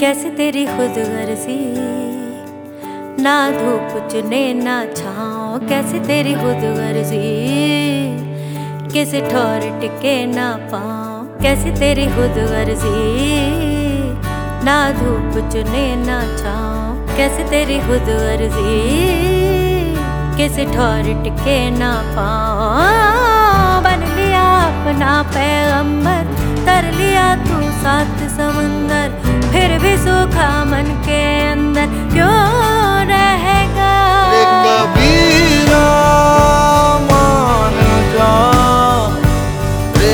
कैसे तेरी खुद गर्जी? ना धूप चुने, ना छाओ कैसे तेरी खुद गर्जी? किसे ठोर टिके, ना पाओ कैसे तेरी खुद गर्जी? ना धूप चुने, ना छाओ कैसे तेरी खुद गर्जी? किसे ठोर टिके, ना पाओ बन लिया अपना पैगंबर, तर लिया तू सात समंदर। सूखा मन के अंदर क्यों रहेगा? कबीरा मान जा। रे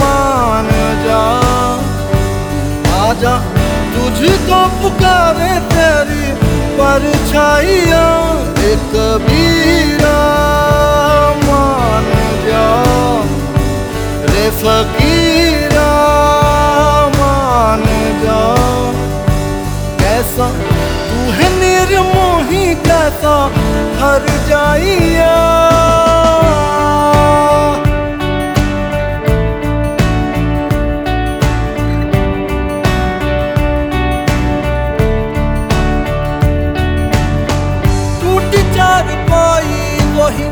मान जा। आजा, तुझको पुकारे तेरी परछाइया। कबीरा टूटी चार पाई वही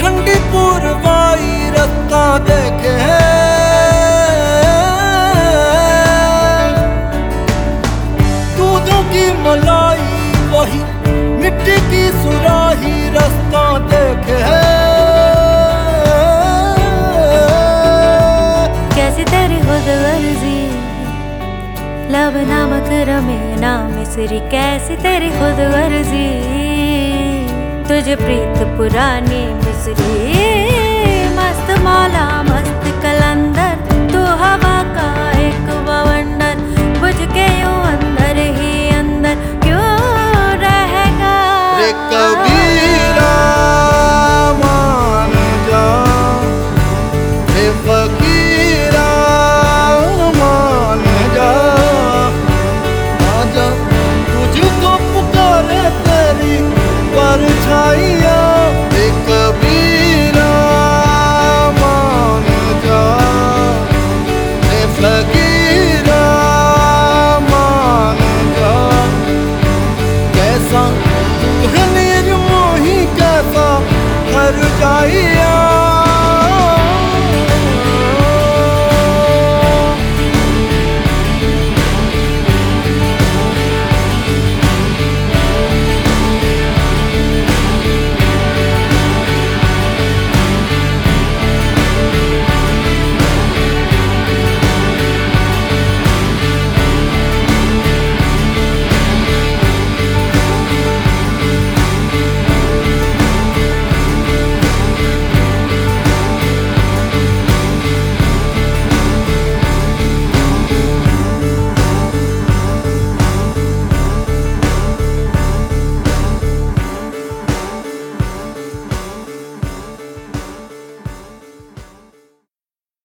ठंडी पूर्वाई रखा देखे लब नामक रमे ना मिसरी कैसी तेरी खुद गर्जी। तुझे प्रीत पुरानी मिसरी मस्त मौला मस्त तुझको पुकारे तेरी परछाइया